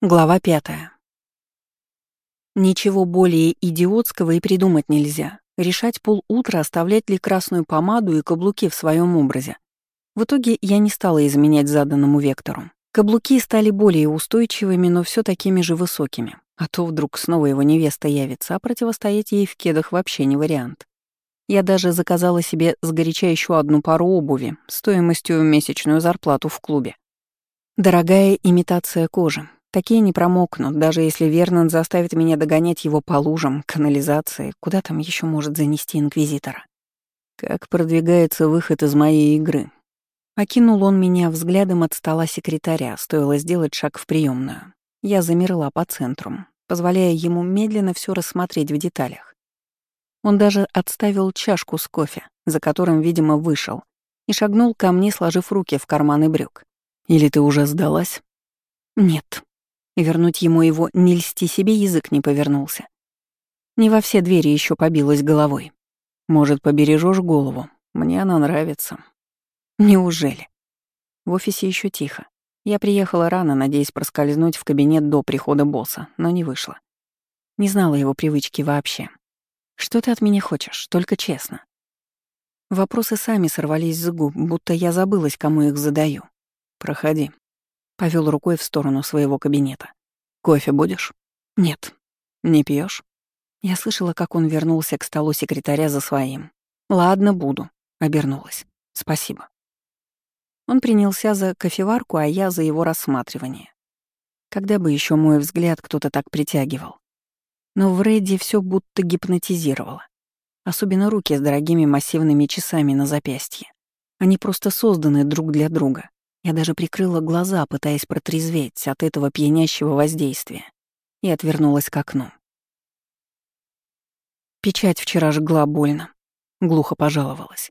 Глава пятая. Ничего более идиотского и придумать нельзя. Решать полутра, оставлять ли красную помаду и каблуки в своем образе. В итоге я не стала изменять заданному вектору. Каблуки стали более устойчивыми, но все такими же высокими. А то вдруг снова его невеста явится, а противостоять ей в кедах вообще не вариант. Я даже заказала себе сгоряча еще одну пару обуви стоимостью месячную зарплату в клубе. Дорогая имитация кожи, Такие не промокнут, даже если Вернон заставит меня догонять его по лужам, канализации, куда там еще может занести Инквизитора. Как продвигается выход из моей игры? Окинул он меня взглядом от стола секретаря, стоило сделать шаг в приемную. Я замерла по центру, позволяя ему медленно все рассмотреть в деталях. Он даже отставил чашку с кофе, за которым, видимо, вышел, и шагнул ко мне, сложив руки в карманы брюк. «Или ты уже сдалась?» «Нет», Вернуть ему его «не льсти себе» язык не повернулся. Не во все двери еще побилась головой. Может, побережешь голову? Мне она нравится. Неужели? В офисе еще тихо. Я приехала рано, надеясь проскользнуть в кабинет до прихода босса, но не вышло. Не знала его привычки вообще. Что ты от меня хочешь? Только честно. Вопросы сами сорвались с губ, будто я забылась, кому их задаю. Проходи. Повел рукой в сторону своего кабинета. «Кофе будешь?» «Нет». «Не пьешь? Я слышала, как он вернулся к столу секретаря за своим. «Ладно, буду», — обернулась. «Спасибо». Он принялся за кофеварку, а я за его рассматривание. Когда бы еще мой взгляд кто-то так притягивал. Но в Рэдди все будто гипнотизировало. Особенно руки с дорогими массивными часами на запястье. Они просто созданы друг для друга. Я даже прикрыла глаза, пытаясь протрезветь от этого пьянящего воздействия, и отвернулась к окну. Печать вчера жгла больно, глухо пожаловалась.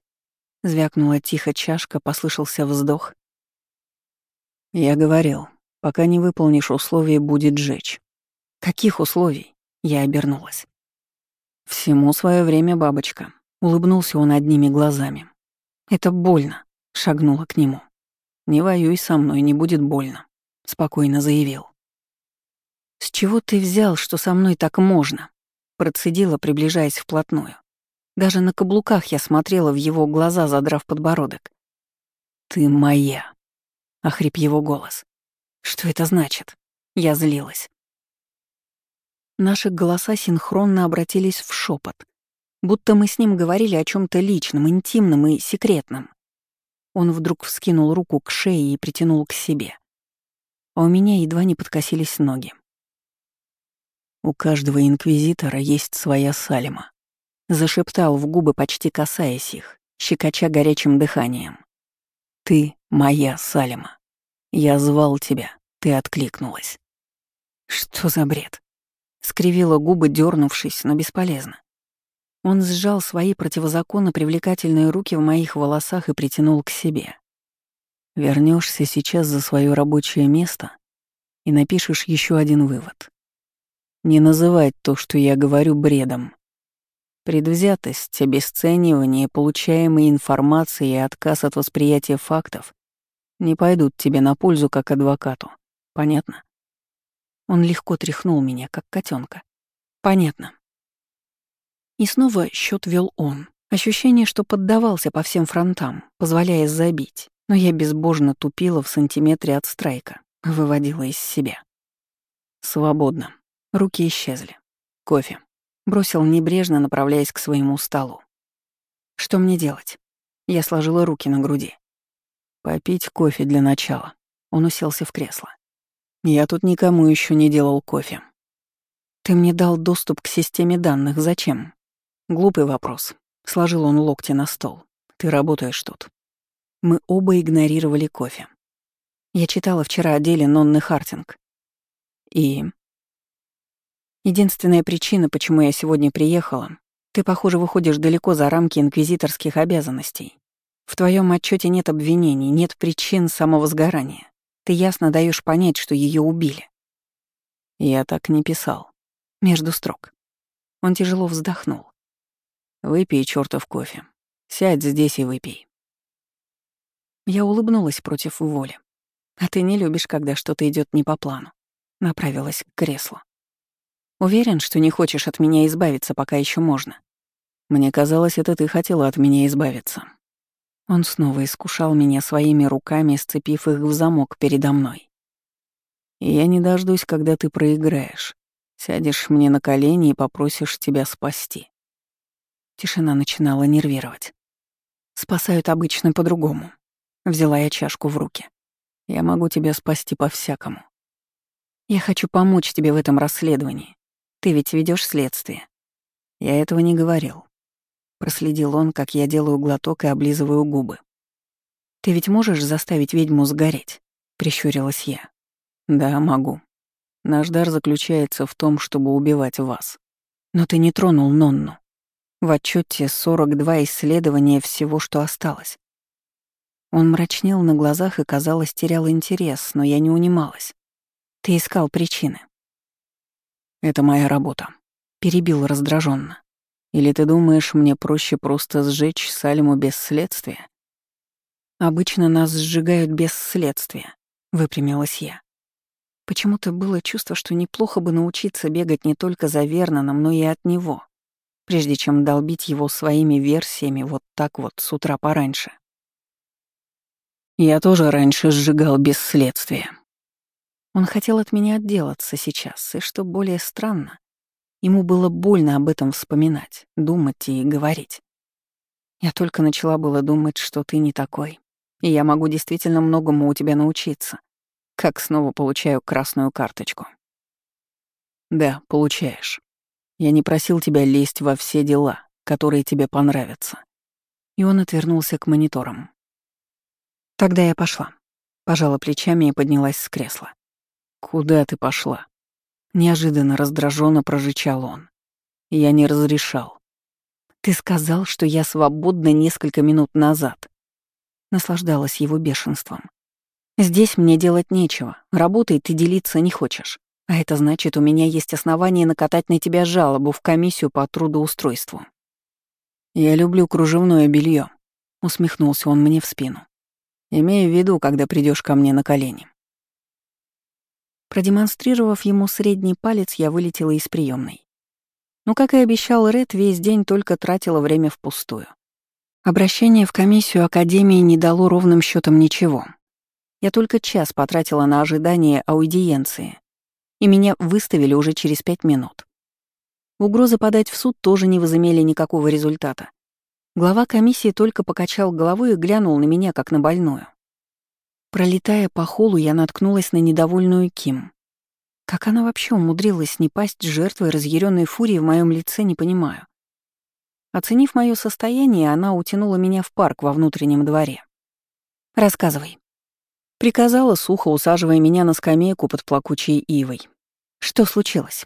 Звякнула тихо чашка, послышался вздох. Я говорил, пока не выполнишь условия, будет жечь. Каких условий? Я обернулась. Всему свое время, бабочка. Улыбнулся он одними глазами. Это больно, шагнула к нему. «Не воюй со мной, не будет больно», — спокойно заявил. «С чего ты взял, что со мной так можно?» Процедила, приближаясь вплотную. Даже на каблуках я смотрела в его глаза, задрав подбородок. «Ты моя», — охрип его голос. «Что это значит?» Я злилась. Наши голоса синхронно обратились в шепот, будто мы с ним говорили о чем то личном, интимном и секретном. Он вдруг вскинул руку к шее и притянул к себе. А у меня едва не подкосились ноги. «У каждого инквизитора есть своя Салима», — зашептал в губы, почти касаясь их, щекоча горячим дыханием. «Ты моя Салима. Я звал тебя, ты откликнулась». «Что за бред?» — скривила губы, дернувшись, но бесполезно. Он сжал свои противозаконно привлекательные руки в моих волосах и притянул к себе. Вернешься сейчас за свое рабочее место и напишешь еще один вывод. Не называть то, что я говорю, бредом. Предвзятость, обесценивание получаемой информации и отказ от восприятия фактов не пойдут тебе на пользу как адвокату. Понятно? Он легко тряхнул меня, как котенка. Понятно. И снова счет вел он. Ощущение, что поддавался по всем фронтам, позволяя забить, но я безбожно тупила в сантиметре от страйка, выводила из себя. Свободно. Руки исчезли. Кофе. Бросил небрежно, направляясь к своему столу. Что мне делать? Я сложила руки на груди. Попить кофе для начала. Он уселся в кресло. Я тут никому еще не делал кофе. Ты мне дал доступ к системе данных. Зачем? Глупый вопрос. Сложил он локти на стол. Ты работаешь тут. Мы оба игнорировали кофе. Я читала вчера о деле Нонны Хартинг. И... Единственная причина, почему я сегодня приехала, ты, похоже, выходишь далеко за рамки инквизиторских обязанностей. В твоем отчете нет обвинений, нет причин самого сгорания. Ты ясно даешь понять, что ее убили. Я так не писал. Между строк. Он тяжело вздохнул. Выпей чертов кофе. Сядь здесь и выпей. Я улыбнулась против воли. А ты не любишь, когда что-то идет не по плану. Направилась к креслу. Уверен, что не хочешь от меня избавиться, пока еще можно. Мне казалось, это ты хотела от меня избавиться. Он снова искушал меня своими руками, сцепив их в замок передо мной. И я не дождусь, когда ты проиграешь. Сядешь мне на колени и попросишь тебя спасти. Тишина начинала нервировать. Спасают обычно по-другому. Взяла я чашку в руки. Я могу тебя спасти по-всякому. Я хочу помочь тебе в этом расследовании. Ты ведь ведешь следствие. Я этого не говорил. Проследил он, как я делаю глоток и облизываю губы. Ты ведь можешь заставить ведьму сгореть? Прищурилась я. Да, могу. Наш дар заключается в том, чтобы убивать вас. Но ты не тронул Нонну. В отчете 42 исследования всего, что осталось. Он мрачнел на глазах и, казалось, терял интерес, но я не унималась. Ты искал причины. Это моя работа. Перебил раздраженно. Или ты думаешь, мне проще просто сжечь Сальму без следствия? Обычно нас сжигают без следствия, выпрямилась я. Почему-то было чувство, что неплохо бы научиться бегать не только за Верноном, но и от него, прежде чем долбить его своими версиями вот так вот с утра пораньше. Я тоже раньше сжигал без следствия. Он хотел от меня отделаться сейчас, и что более странно, ему было больно об этом вспоминать, думать и говорить. Я только начала было думать, что ты не такой, и я могу действительно многому у тебя научиться. Как снова получаю красную карточку. Да, получаешь. Я не просил тебя лезть во все дела, которые тебе понравятся. И он отвернулся к мониторам. Тогда я пошла. Пожала плечами и поднялась с кресла. Куда ты пошла? Неожиданно раздраженно прожичал он. Я не разрешал. Ты сказал, что я свободна несколько минут назад. Наслаждалась его бешенством. Здесь мне делать нечего, работай ты делиться не хочешь. А это значит, у меня есть основания накатать на тебя жалобу в комиссию по трудоустройству. Я люблю кружевное белье, усмехнулся он мне в спину. Имея в виду, когда придешь ко мне на колени. Продемонстрировав ему средний палец, я вылетела из приемной. Но, как и обещал Ред, весь день только тратила время впустую. Обращение в комиссию Академии не дало ровным счетом ничего. Я только час потратила на ожидание аудиенции, и меня выставили уже через пять минут. Угрозы подать в суд тоже не возымели никакого результата. Глава комиссии только покачал головой и глянул на меня, как на больную. Пролетая по холу, я наткнулась на недовольную Ким. Как она вообще умудрилась не пасть жертвой разъяренной фурии в моем лице, не понимаю. Оценив мое состояние, она утянула меня в парк во внутреннем дворе. «Рассказывай», Приказала сухо, усаживая меня на скамейку под плакучей ивой. Что случилось?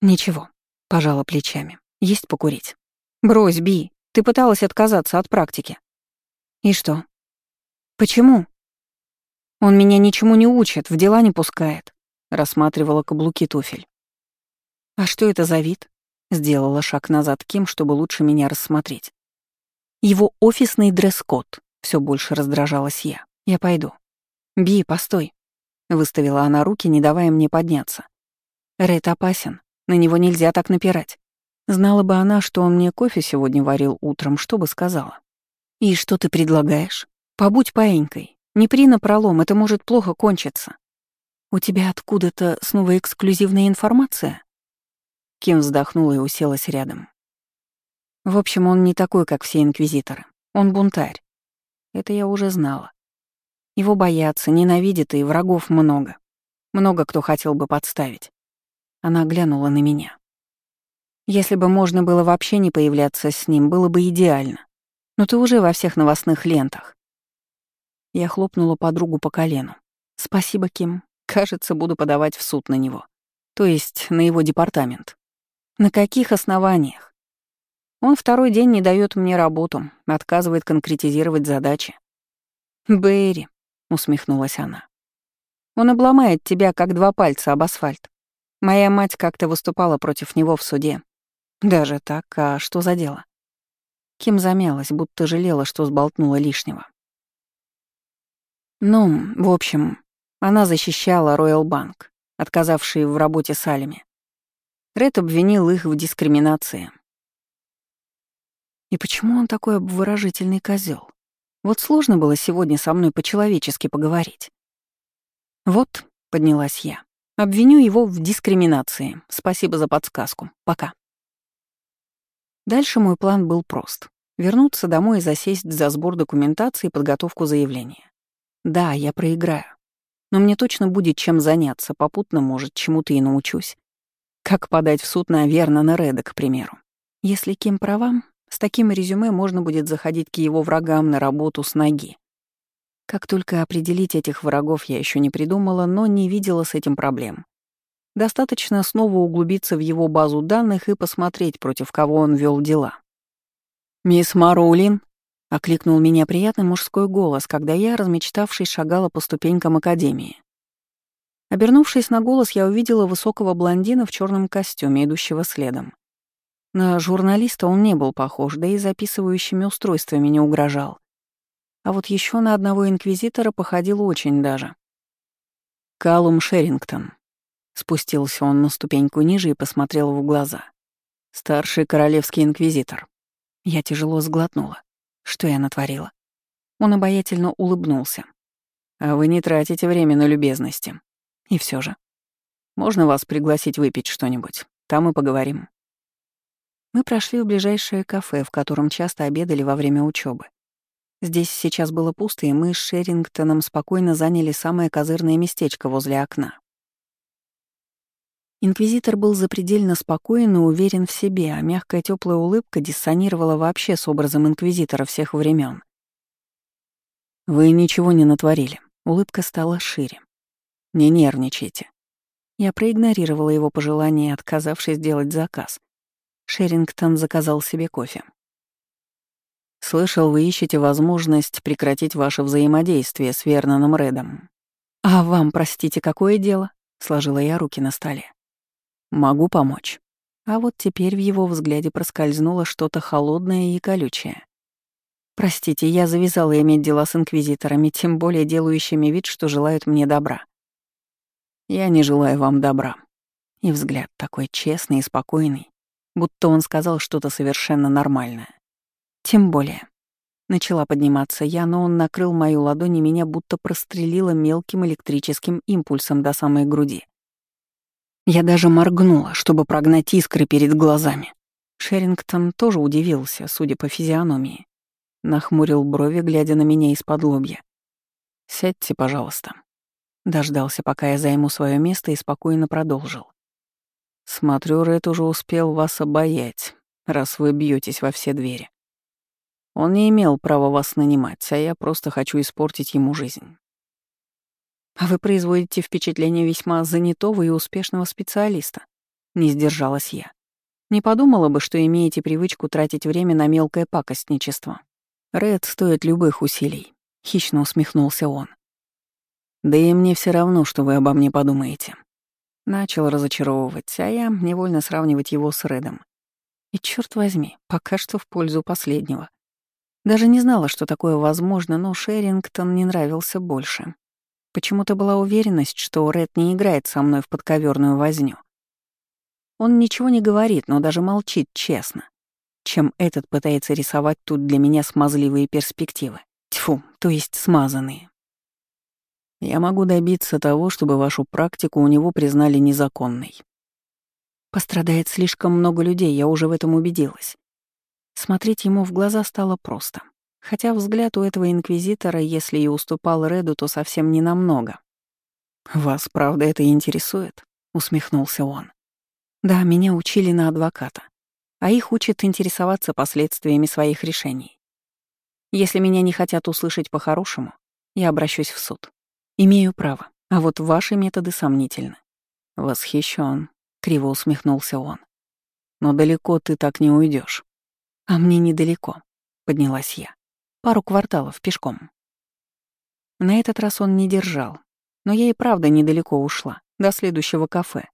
Ничего. Пожала плечами. Есть покурить. Брось, Би. Ты пыталась отказаться от практики. И что? Почему? Он меня ничему не учит, в дела не пускает. Рассматривала каблуки туфель. А что это за вид? Сделала шаг назад Ким, чтобы лучше меня рассмотреть. Его офисный дресс-код. Все больше раздражалась я. Я пойду. «Би, постой!» — выставила она руки, не давая мне подняться. «Ред опасен, на него нельзя так напирать. Знала бы она, что он мне кофе сегодня варил утром, что бы сказала. «И что ты предлагаешь? Побудь паенькой. Не при напролом, это может плохо кончиться. У тебя откуда-то снова эксклюзивная информация?» Ким вздохнула и уселась рядом. В общем, он не такой, как все инквизиторы. Он бунтарь. Это я уже знала. Его боятся, ненавидят, и врагов много. Много кто хотел бы подставить. Она глянула на меня. Если бы можно было вообще не появляться с ним, было бы идеально. Но ты уже во всех новостных лентах. Я хлопнула подругу по колену. Спасибо, Ким. Кажется, буду подавать в суд на него. То есть на его департамент. На каких основаниях? Он второй день не дает мне работу, отказывает конкретизировать задачи. Бэри, усмехнулась она. Он обломает тебя, как два пальца об асфальт. Моя мать как-то выступала против него в суде. Даже так, а что за дело? Ким замялась, будто жалела, что сболтнула лишнего. Ну, в общем, она защищала Роyal Банк. отказавшие в работе с Алями. Ред обвинил их в дискриминации. И почему он такой обворожительный козел? Вот сложно было сегодня со мной по-человечески поговорить. Вот, поднялась я. Обвиню его в дискриминации. Спасибо за подсказку. Пока. Дальше мой план был прост. Вернуться домой и засесть за сбор документации и подготовку заявления. Да, я проиграю. Но мне точно будет чем заняться, попутно, может, чему-то и научусь. Как подать в суд на Вернона Реда, к примеру. Если Ким права, с таким резюме можно будет заходить к его врагам на работу с ноги. Как только определить этих врагов я еще не придумала, но не видела с этим проблем. Достаточно снова углубиться в его базу данных и посмотреть, против кого он вел дела. «Мисс Мароулин», — окликнул меня приятный мужской голос, когда я, размечтавшись, шагала по ступенькам академии. Обернувшись на голос, я увидела высокого блондина в черном костюме, идущего следом. На журналиста он не был похож, да и записывающими устройствами не угрожал. А вот еще на одного инквизитора походил очень даже. «Калум Шерингтон». Спустился он на ступеньку ниже и посмотрел в глаза. «Старший королевский инквизитор». Я тяжело сглотнула. Что я натворила? Он обаятельно улыбнулся. «А вы не тратите время на любезности. И все же. Можно вас пригласить выпить что-нибудь? Там и поговорим». Мы прошли в ближайшее кафе, в котором часто обедали во время учебы. Здесь сейчас было пусто, и мы с Шерингтоном спокойно заняли самое козырное местечко возле окна. Инквизитор был запредельно спокоен и уверен в себе, а мягкая теплая улыбка диссонировала вообще с образом инквизитора всех времен. «Вы ничего не натворили». Улыбка стала шире. «Не нервничайте». Я проигнорировала его пожелание, отказавшись сделать заказ. Шерингтон заказал себе кофе. «Слышал, вы ищете возможность прекратить ваше взаимодействие с Верноном Редом». «А вам, простите, какое дело?» — сложила я руки на столе. Могу помочь. А вот теперь в его взгляде проскользнуло что-то холодное и колючее. Простите, я завязала иметь дела с инквизиторами, тем более делающими вид, что желают мне добра. Я не желаю вам добра. И взгляд такой честный и спокойный, будто он сказал что-то совершенно нормальное. Тем более. Начала подниматься я, но он накрыл мою ладонь и меня будто прострелило мелким электрическим импульсом до самой груди. Я даже моргнула, чтобы прогнать искры перед глазами. Шерингтон тоже удивился, судя по физиономии. Нахмурил брови, глядя на меня из-под лобья. «Сядьте, пожалуйста». Дождался, пока я займу свое место и спокойно продолжил. «Смотрю, Ред уже успел вас обаять, раз вы бьетесь во все двери. Он не имел права вас нанимать, а я просто хочу испортить ему жизнь. А вы производите впечатление весьма занятого и успешного специалиста. Не сдержалась я. Не подумала бы, что имеете привычку тратить время на мелкое пакостничество. Ред стоит любых усилий. Хищно усмехнулся он. Да и мне все равно, что вы обо мне подумаете. Начал разочаровывать, а я невольно сравнивать его с Редом. И черт возьми, пока что в пользу последнего. Даже не знала, что такое возможно, но Шерингтон не нравился больше. Почему-то была уверенность, что Ред не играет со мной в подковерную возню. Он ничего не говорит, но даже молчит честно. Чем этот пытается рисовать тут для меня смазливые перспективы. Тьфу, то есть смазанные. Я могу добиться того, чтобы вашу практику у него признали незаконной. Пострадает слишком много людей, я уже в этом убедилась. Смотреть ему в глаза стало просто. Хотя взгляд у этого инквизитора, если и уступал Реду, то совсем не намного. «Вас, правда, это интересует?» — усмехнулся он. «Да, меня учили на адвоката, а их учат интересоваться последствиями своих решений. Если меня не хотят услышать по-хорошему, я обращусь в суд. Имею право, а вот ваши методы сомнительны». Восхищен, криво усмехнулся он. «Но далеко ты так не уйдешь. «А мне недалеко», — поднялась я. Пару кварталов пешком. На этот раз он не держал, но я и правда недалеко ушла, до следующего кафе.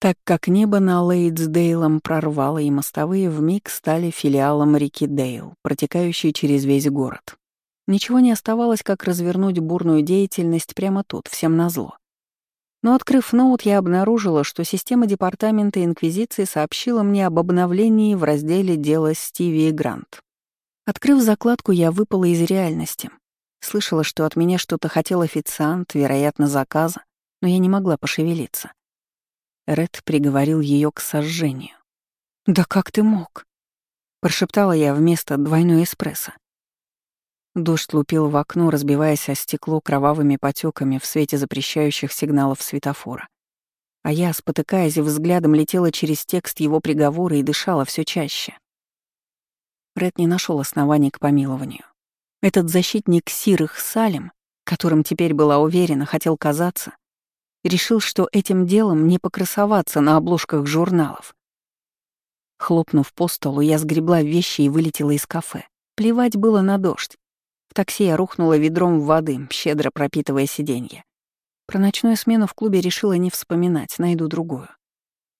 Так как небо на Лейтсдейлом прорвало, и мостовые вмиг стали филиалом реки Дейл, протекающей через весь город. Ничего не оставалось, как развернуть бурную деятельность прямо тут, всем назло. Но, открыв ноут, я обнаружила, что система Департамента Инквизиции сообщила мне об обновлении в разделе «Дело Стиви и Грант». Открыв закладку, я выпала из реальности. Слышала, что от меня что-то хотел официант, вероятно, заказа, но я не могла пошевелиться. Ред приговорил ее к сожжению. «Да как ты мог?» — прошептала я вместо двойной эспрессо. Дождь лупил в окно, разбиваясь о стекло кровавыми потеками в свете запрещающих сигналов светофора. А я, спотыкаясь взглядом, летела через текст его приговора и дышала все чаще. Ред не нашел оснований к помилованию. Этот защитник Сирых Салим, которым теперь была уверена, хотел казаться, решил, что этим делом не покрасоваться на обложках журналов. Хлопнув по столу, я сгребла вещи и вылетела из кафе. Плевать было на дождь. В такси я рухнула ведром воды, щедро пропитывая сиденье. Про ночную смену в клубе решила не вспоминать, найду другую.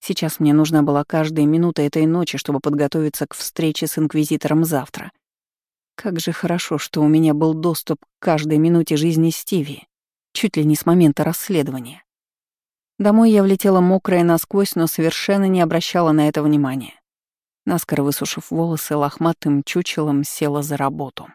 Сейчас мне нужна была каждая минута этой ночи, чтобы подготовиться к встрече с Инквизитором завтра. Как же хорошо, что у меня был доступ к каждой минуте жизни Стиви, чуть ли не с момента расследования. Домой я влетела мокрая насквозь, но совершенно не обращала на это внимания. Наскоро высушив волосы, лохматым чучелом села за работу.